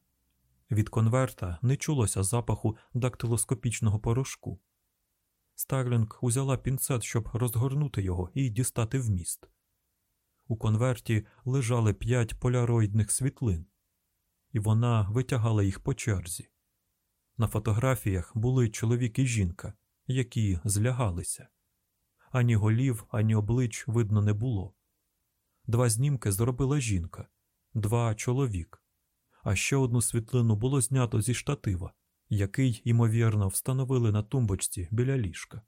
Від конверта не чулося запаху дактилоскопічного порошку. Старлінг узяла пінцет, щоб розгорнути його і дістати вміст. У конверті лежали п'ять поляроїдних світлин, і вона витягала їх по черзі. На фотографіях були чоловік і жінка, які злягалися. Ані голів, ані облич видно не було. Два знімки зробила жінка, два чоловік, а ще одну світлину було знято зі штатива, який, ймовірно, встановили на тумбочці біля ліжка.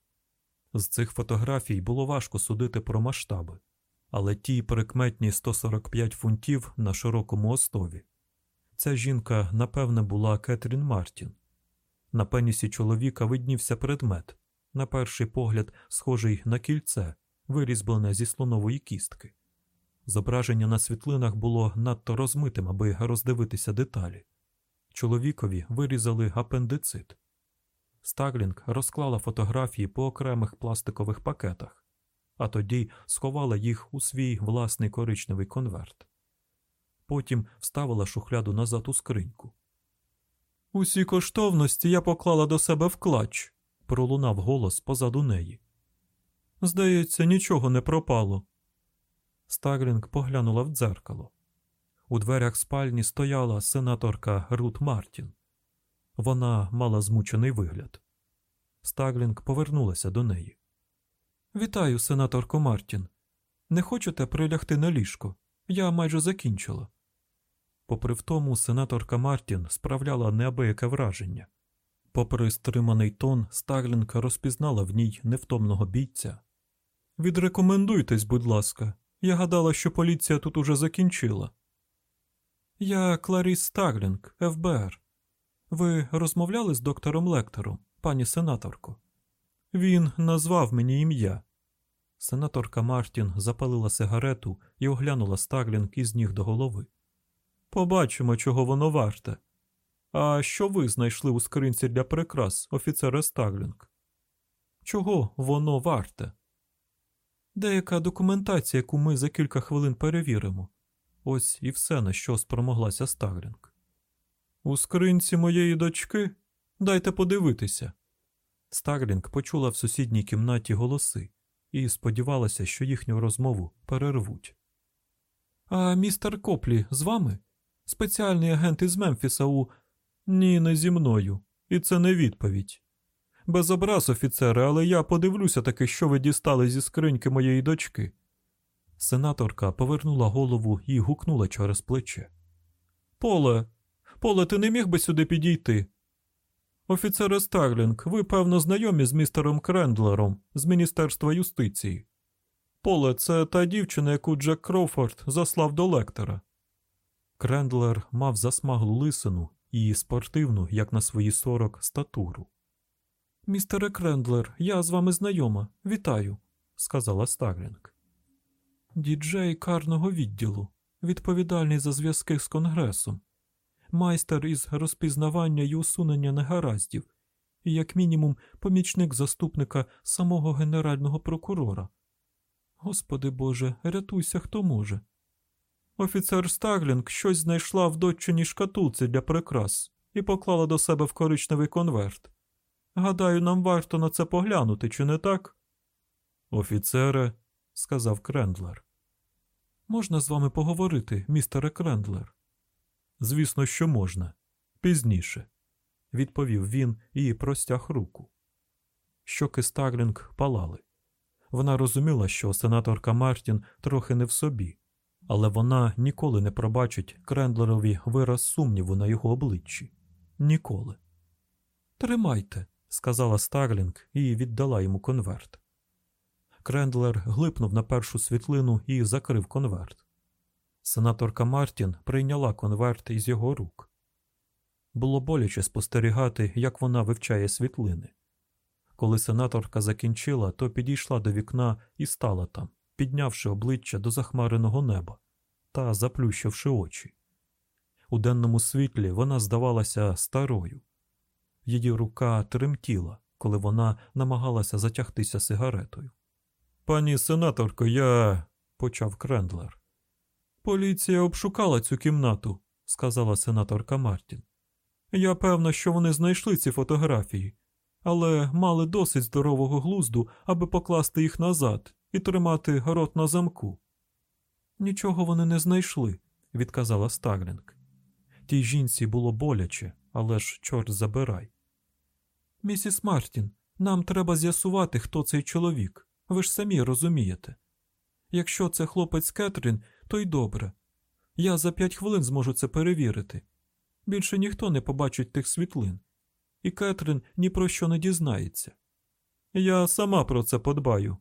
З цих фотографій було важко судити про масштаби, але ті прикметні 145 фунтів на широкому остові. Ця жінка, напевне, була Кетрін Мартін. На пенісі чоловіка виднівся предмет, на перший погляд, схожий на кільце, вирізблене зі слонової кістки. Зображення на світлинах було надто розмитим, аби роздивитися деталі. Чоловікові вирізали апендицит. Старлінг розклала фотографії по окремих пластикових пакетах, а тоді сховала їх у свій власний коричневий конверт. Потім вставила шухляду назад у скриньку. Усі коштовності я поклала до себе в клач, пролунав голос позаду неї. Здається, нічого не пропало. Старлінг поглянула в дзеркало. У дверях спальні стояла сенаторка Рут Мартін. Вона мала змучений вигляд. Старлінг повернулася до неї. Вітаю, сенаторко Мартін. Не хочете прилягти на ліжко? Я майже закінчила. Попри втому, сенаторка Мартін справляла неабияке враження. Попри стриманий тон, Старлінг розпізнала в ній невтомного бійця. Відрекомендуйтесь, будь ласка. Я гадала, що поліція тут уже закінчила. Я Кларіс Старлінг, ФБР. Ви розмовляли з доктором Лектором, пані сенаторко? Він назвав мені ім'я. Сенаторка Мартін запалила сигарету і оглянула Старлінг із ніг до голови. Побачимо, чого воно варте. А що ви знайшли у скринці для прикрас, офіцере Старлінг? Чого воно варте? Деяка документація, яку ми за кілька хвилин перевіримо. Ось і все, на що спромоглася Старлінг. У скринці моєї дочки дайте подивитися. Старлінг почула в сусідній кімнаті голоси і сподівалася, що їхню розмову перервуть. А містер Коплі з вами? Спеціальний агент із Мемфіса у. Ні, не зі мною. І це не відповідь. Без образ, офіцере, але я подивлюся таки, що ви дістали зі скриньки моєї дочки. Сенаторка повернула голову і гукнула через плече. Поле, поле, ти не міг би сюди підійти? Офіцере Старлінг, ви, певно, знайомі з містером Крендлером з Міністерства юстиції. Поле, це та дівчина, яку Джек Кроуфорд заслав до Лектера. Крендлер мав засмаглу лисину і спортивну, як на свої сорок, статуру. Містере Крендлер, я з вами знайома. Вітаю, сказала Старлінг. Діджей карного відділу, відповідальний за зв'язки з Конгресом, майстер із розпізнавання і усунення негараздів, і, як мінімум, помічник заступника самого генерального прокурора. Господи Боже, рятуйся, хто може. Офіцер Стаглінг щось знайшла в доччиній шкатулці для прикрас і поклала до себе в коричневий конверт. Гадаю, нам варто на це поглянути, чи не так? Офіцере, сказав Крендлер. Можна з вами поговорити, містере Крендлер? Звісно, що можна. Пізніше, відповів він і простяг руку. Щоки Старлінг палали. Вона розуміла, що сенаторка Мартін трохи не в собі, але вона ніколи не пробачить Крендлерові вираз сумніву на його обличчі. Ніколи. Тримайте, сказала Старлінг і віддала йому конверт. Крендлер глипнув на першу світлину і закрив конверт. Сенаторка Мартін прийняла конверт із його рук. Було боляче спостерігати, як вона вивчає світлини. Коли сенаторка закінчила, то підійшла до вікна і стала там, піднявши обличчя до захмареного неба та заплющивши очі. У денному світлі вона здавалася старою. Її рука тремтіла, коли вона намагалася затягтися сигаретою. Пані сенаторко, я. почав Крендлер. Поліція обшукала цю кімнату, сказала сенаторка Мартін. Я певна, що вони знайшли ці фотографії, але мали досить здорового глузду, аби покласти їх назад і тримати рот на замку. Нічого вони не знайшли, відказала Старлінг. Тій жінці було боляче, але ж чорт забирай. Місіс Мартін, нам треба з'ясувати, хто цей чоловік. Ви ж самі розумієте. Якщо це хлопець Кетрін, то й добре. Я за п'ять хвилин зможу це перевірити. Більше ніхто не побачить тих світлин, і Кетрін ні про що не дізнається. Я сама про це подбаю.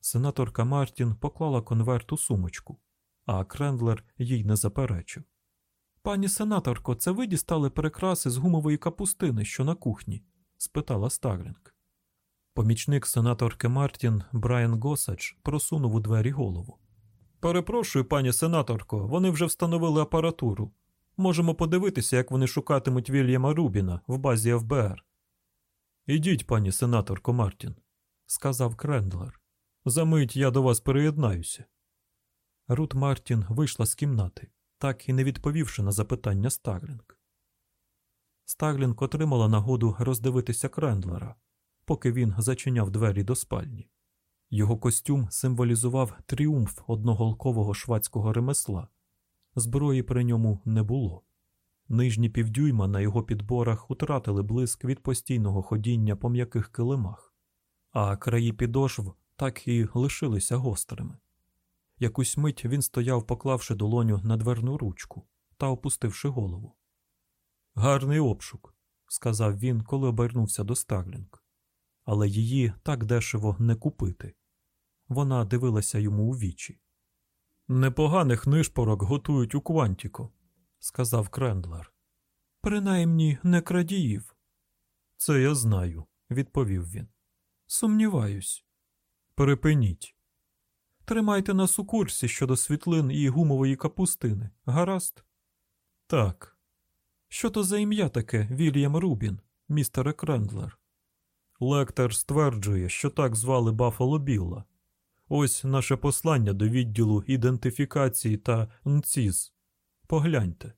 Сенаторка Мартін поклала конверт у сумочку, а Крендлер їй не заперечив. Пані сенаторко, це ви дістали прикраси з гумової капустини, що на кухні? спитала Старлінг. Помічник сенаторки Мартін Брайан Госсадж просунув у двері голову. Перепрошую, пані сенаторко, вони вже встановили апаратуру. Можемо подивитися, як вони шукатимуть Вільяма Рубіна в базі ФБР. Ідіть, пані сенаторко Мартін, сказав Крендлер. За мить я до вас приєднаюся. Рут Мартін вийшла з кімнати, так і не відповівши на запитання Старлінг. Старлінг отримала нагоду роздивитися Крендлера, поки він зачиняв двері до спальні. Його костюм символізував тріумф одноголкового швацького ремесла. Зброї при ньому не було. Нижні півдюйма на його підборах утратили блиск від постійного ходіння по м'яких килимах, а краї підошв так і лишилися гострими. Якусь мить він стояв, поклавши долоню на дверну ручку та опустивши голову. Гарний обшук, сказав він, коли обернувся до Старлінг. Але її так дешево не купити. Вона дивилася йому у вічі. Непоганих нишпорок готують у Квантіко, сказав Крендлер. Принаймні не крадіїв. Це я знаю, відповів він. Сумніваюсь. Припиніть. Тримайте нас у курсі щодо світлин і гумової капустини, гаразд? Так. Що то за ім'я таке Вільям Рубін, містере Крендлер? Лектер стверджує, що так звали Баффало Білла. Ось наше послання до відділу ідентифікації та НЦІЗ. Погляньте.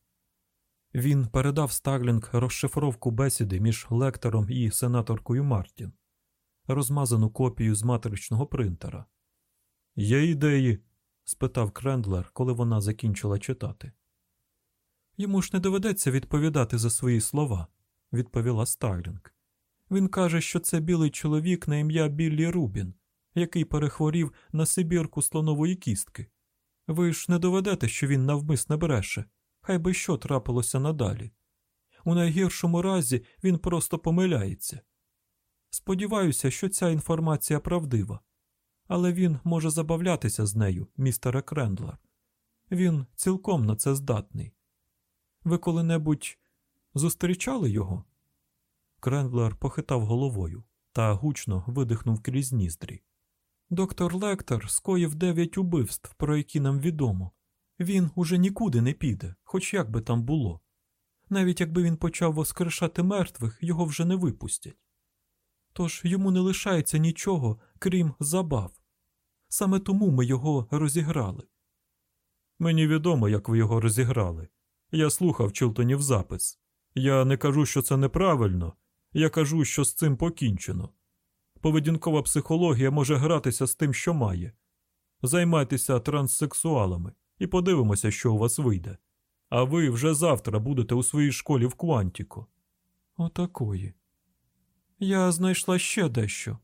Він передав Старлінг розшифровку бесіди між Лектером і сенаторкою Мартін, розмазану копію з матричного принтера. Є ідеї? спитав Крендлер, коли вона закінчила читати. Йому ж не доведеться відповідати за свої слова, відповіла Старлінг. Він каже, що це білий чоловік на ім'я Біллі Рубін, який перехворів на сибірку слонової кістки. Ви ж не доведете, що він навмисне бреше, хай би що трапилося надалі. У найгіршому разі він просто помиляється. Сподіваюся, що ця інформація правдива. Але він може забавлятися з нею, містере Крендлер. Він цілком на це здатний. Ви коли-небудь зустрічали його? Крендлер похитав головою та гучно видихнув крізь ніздрі. Доктор Лектер скоїв дев'ять убивств, про які нам відомо. Він уже нікуди не піде, хоч як би там було. Навіть якби він почав воскрешати мертвих, його вже не випустять. Тож йому не лишається нічого, крім забав. Саме тому ми його розіграли. Мені відомо, як ви його розіграли. Я слухав Чилтонів запис. Я не кажу, що це неправильно, я кажу, що з цим покінчено. Поведінкова психологія може гратися з тим, що має. Займайтеся транссексуалами і подивимося, що у вас вийде. А ви вже завтра будете у своїй школі в Квантіко. Отакої. Я знайшла ще дещо.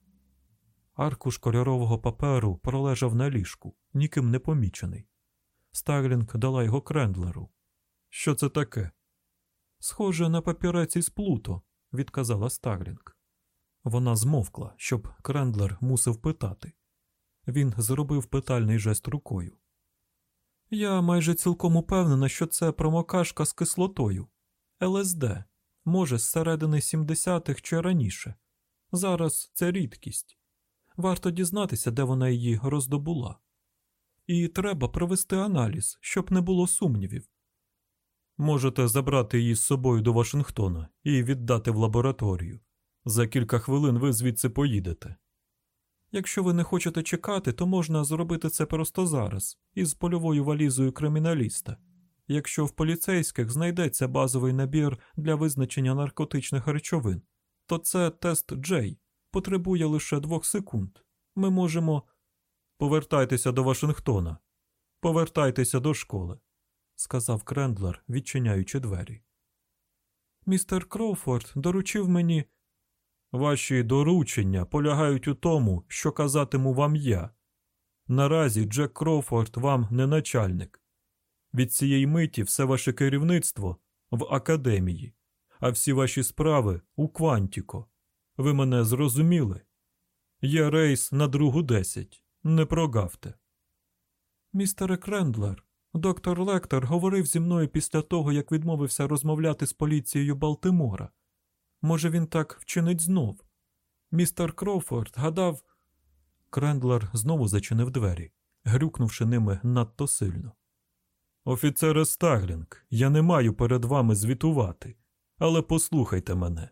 Аркуш кольорового паперу пролежав на ліжку, ніким не помічений. Старлінг дала його крендлеру. Що це таке? Схоже на папірець із плуто, відказала Старлінг. Вона змовкла, щоб крендлер мусив питати. Він зробив питальний жест рукою. Я майже цілком упевнена, що це промокашка з кислотою. ЛСД, може, з середини 70-х чи раніше. Зараз це рідкість. Варто дізнатися, де вона її роздобула. І треба провести аналіз, щоб не було сумнівів. Можете забрати її з собою до Вашингтона і віддати в лабораторію. За кілька хвилин ви звідси поїдете. Якщо ви не хочете чекати, то можна зробити це просто зараз, із польовою валізою криміналіста. Якщо в поліцейських знайдеться базовий набір для визначення наркотичних речовин, то це тест Джей, потребує лише двох секунд. Ми можемо. Повертайтеся до Вашингтона, повертайтеся до школи, сказав Крендлер, відчиняючи двері. Містер Кроуфорд доручив мені. Ваші доручення полягають у тому, що казатиму вам я. Наразі Джек Кроуфорд вам не начальник. Від цієї миті все ваше керівництво в академії, а всі ваші справи у Квантіко. Ви мене зрозуміли? Є рейс на другу десять. Не прогавте. Містере Крендлер, доктор Лектор говорив зі мною після того, як відмовився розмовляти з поліцією Балтимора. Може, він так вчинить знов. Містер Кроуфорд гадав. Крендлер знову зачинив двері, грюкнувши ними надто сильно. Офіцере Стаглінг, я не маю перед вами звітувати, але послухайте мене.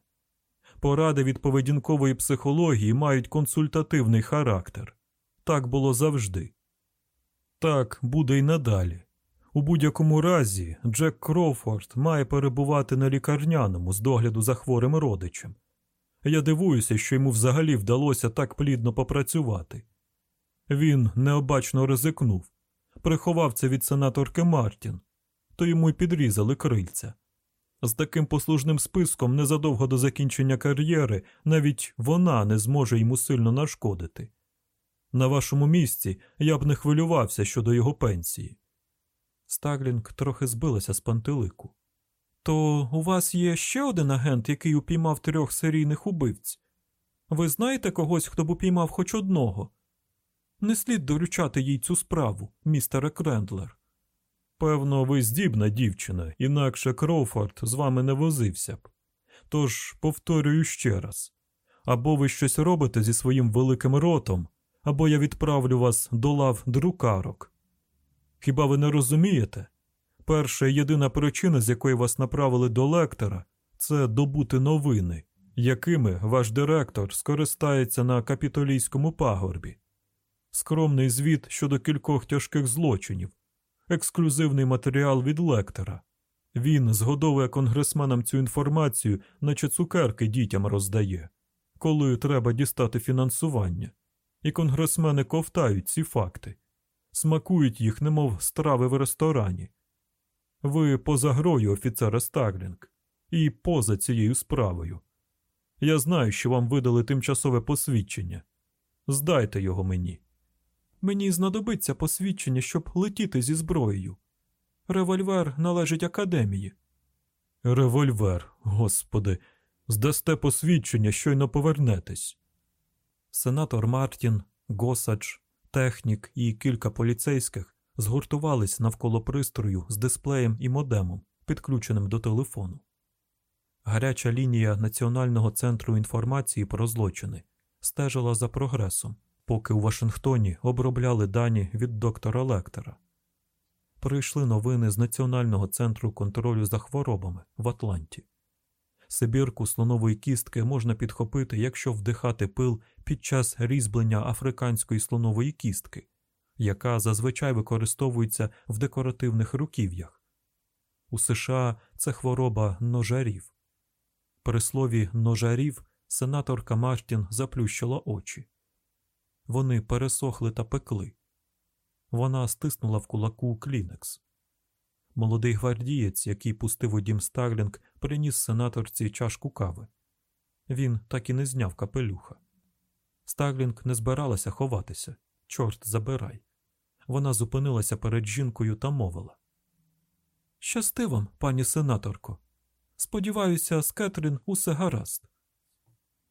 Поради від поведінкової психології мають консультативний характер. Так було завжди. Так буде й надалі. У будь-якому разі, Джек Кроуфорд має перебувати на лікарняному з догляду за хворим родичем. Я дивуюся, що йому взагалі вдалося так плідно попрацювати. Він необачно ризикнув, приховав це від сенаторки Мартін, то йому й підрізали крильця. З таким послужним списком незадовго до закінчення кар'єри навіть вона не зможе йому сильно нашкодити. На вашому місці я б не хвилювався щодо його пенсії. Стаглінг трохи збилася з пантелику. То у вас є ще один агент, який упіймав трьох серійних убивць? Ви знаєте когось, хто б упіймав хоч одного? Не слід доручати їй цю справу, містере Крендлер. Певно, ви здібна дівчина, інакше Кроуфорд з вами не возився б. Тож повторюю ще раз або ви щось робите зі своїм великим ротом, або я відправлю вас до лав друкарок. Хіба ви не розумієте? Перша і єдина причина, з якої вас направили до лектора, це добути новини, якими ваш директор скористається на капітолійському пагорбі, скромний звіт щодо кількох тяжких злочинів, ексклюзивний матеріал від лектора. Він згодовує конгресменам цю інформацію, наче цукерки дітям роздає, коли треба дістати фінансування, і конгресмени ковтають ці факти, смакують їх, немов страви в ресторані. Ви поза грою, офіцера Старлінг, і поза цією справою. Я знаю, що вам видали тимчасове посвідчення. Здайте його мені. Мені знадобиться посвідчення, щоб летіти зі зброєю. Револьвер належить академії. Револьвер, господи, здасте посвідчення, щойно повернетесь. Сенатор Мартін Госадж, технік і кілька поліцейських згуртувались навколо пристрою з дисплеєм і модемом, підключеним до телефону. Гаряча лінія Національного центру інформації про злочини стежила за прогресом, поки у Вашингтоні обробляли дані від доктора Лектора. Прийшли новини з Національного центру контролю за хворобами в Атланті. Сибірку слонової кістки можна підхопити, якщо вдихати пил під час різьблення африканської слонової кістки, яка зазвичай використовується в декоративних руків'ях. У США це хвороба ножарів. При слові ножарів сенаторка Мартін заплющила очі. Вони пересохли та пекли. Вона стиснула в кулаку клінекс. Молодий гвардієць, який пустив у дім Старлінг, приніс сенаторці чашку кави. Він так і не зняв капелюха. Старлінг не збиралася ховатися. Чорт забирай. Вона зупинилася перед жінкою та мовила. Щасти вам, пані сенаторко. Сподіваюся, з Кетрін усе гаразд.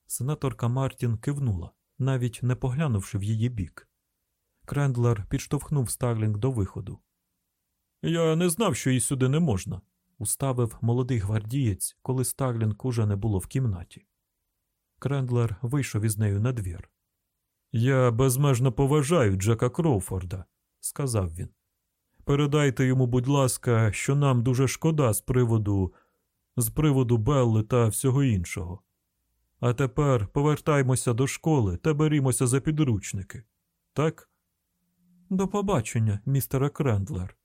Сенаторка Мартін кивнула, навіть не поглянувши в її бік. Крендлер підштовхнув Старлінг до виходу. Я не знав, що їй сюди не можна, уставив молодий гвардієць, коли Старлінг уже не було в кімнаті. Крендлер вийшов із нею надвір. Я безмежно поважаю Джека Кроуфорда, сказав він. Передайте йому, будь ласка, що нам дуже шкода з приводу з приводу Белли та всього іншого. А тепер повертаймося до школи та берімося за підручники. Так? До побачення, містере Крендлер.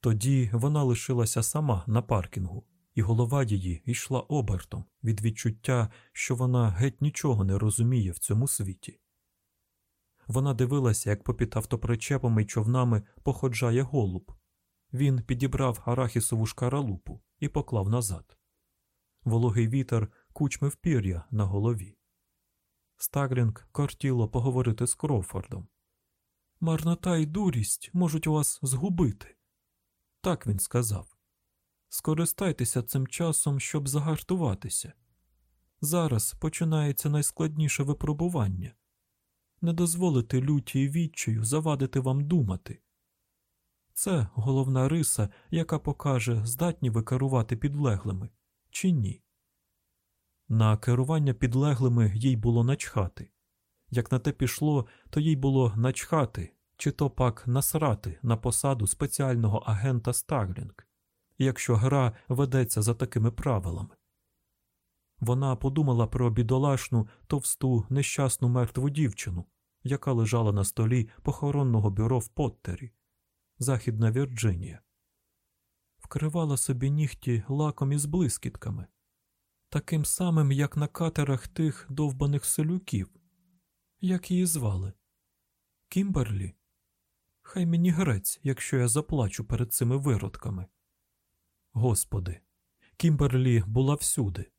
Тоді вона лишилася сама на паркінгу, і голова її йшла обертом від відчуття, що вона геть нічого не розуміє в цьому світі. Вона дивилася, як попід автопричепами й човнами походжає голуб. Він підібрав арахісову шкаралупу і поклав назад. Вологий вітер кучмив пір'я на голові. Старлінг кортіло поговорити з Кроуфордом. Марнота і дурість можуть вас згубити. Так він сказав. Скористайтеся цим часом, щоб загартуватися. Зараз починається найскладніше випробування не дозволити люті і відчаю завадити вам думати. Це головна риса, яка покаже, здатні ви керувати підлеглими чи ні. На керування підлеглими їй було начхати. Як на те пішло, то їй було начхати, чи то пак насрати на посаду спеціального агента Старлінг, якщо гра ведеться за такими правилами. Вона подумала про бідолашну, товсту, нещасну мертву дівчину, яка лежала на столі похоронного бюро в Поттері, Західна Вірджинія, вкривала собі нігті лаком із блискітками, таким самим, як на катерах тих довбаних селюків, як її звали Кімберлі. Хай мені грець, якщо я заплачу перед цими виродками. Господи, Кімберлі була всюди.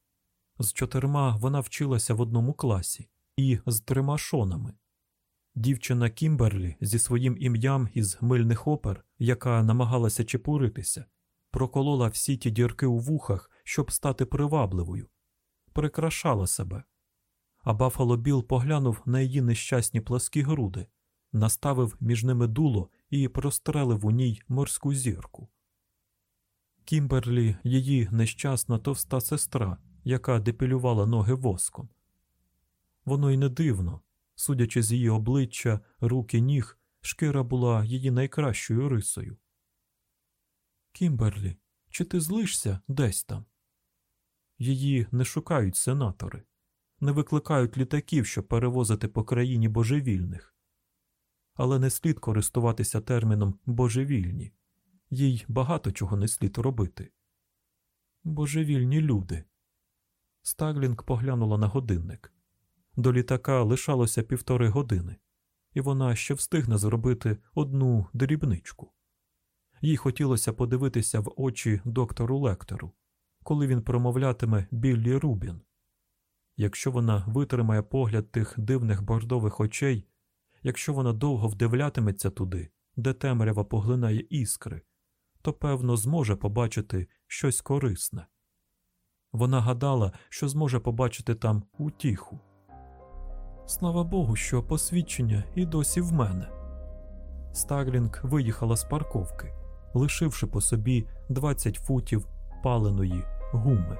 З чотирма вона вчилася в одному класі і з трьома шонами. Дівчина Кімберлі зі своїм ім'ям із мильних опер, яка намагалася чепуритися, проколола всі ті дірки у вухах, щоб стати привабливою, прикрашала себе. А Баффало Біл поглянув на її нещасні пласкі груди, наставив між ними дуло і прострелив у ній морську зірку. Кімберлі її нещасна товста сестра, яка депілювала ноги воском. Воно й не дивно. Судячи з її обличчя, руки, ніг, шкіра була її найкращою рисою. Кімберлі, чи ти злишся десь там? Її не шукають сенатори, не викликають літаків, щоб перевозити по країні божевільних. Але не слід користуватися терміном божевільні, їй багато чого не слід робити. Божевільні люди. Старлінг поглянула на годинник. До літака лишалося півтори години, і вона ще встигне зробити одну дрібничку. Їй хотілося подивитися в очі доктору Лектору, коли він промовлятиме Біллі Рубін. Якщо вона витримає погляд тих дивних бордових очей, якщо вона довго вдивлятиметься туди, де темрява поглинає іскри, то певно зможе побачити щось корисне. Вона гадала, що зможе побачити там утіху. Слава Богу, що посвідчення і досі в мене. Старлінг виїхала з парковки, лишивши по собі 20 футів паленої гуми.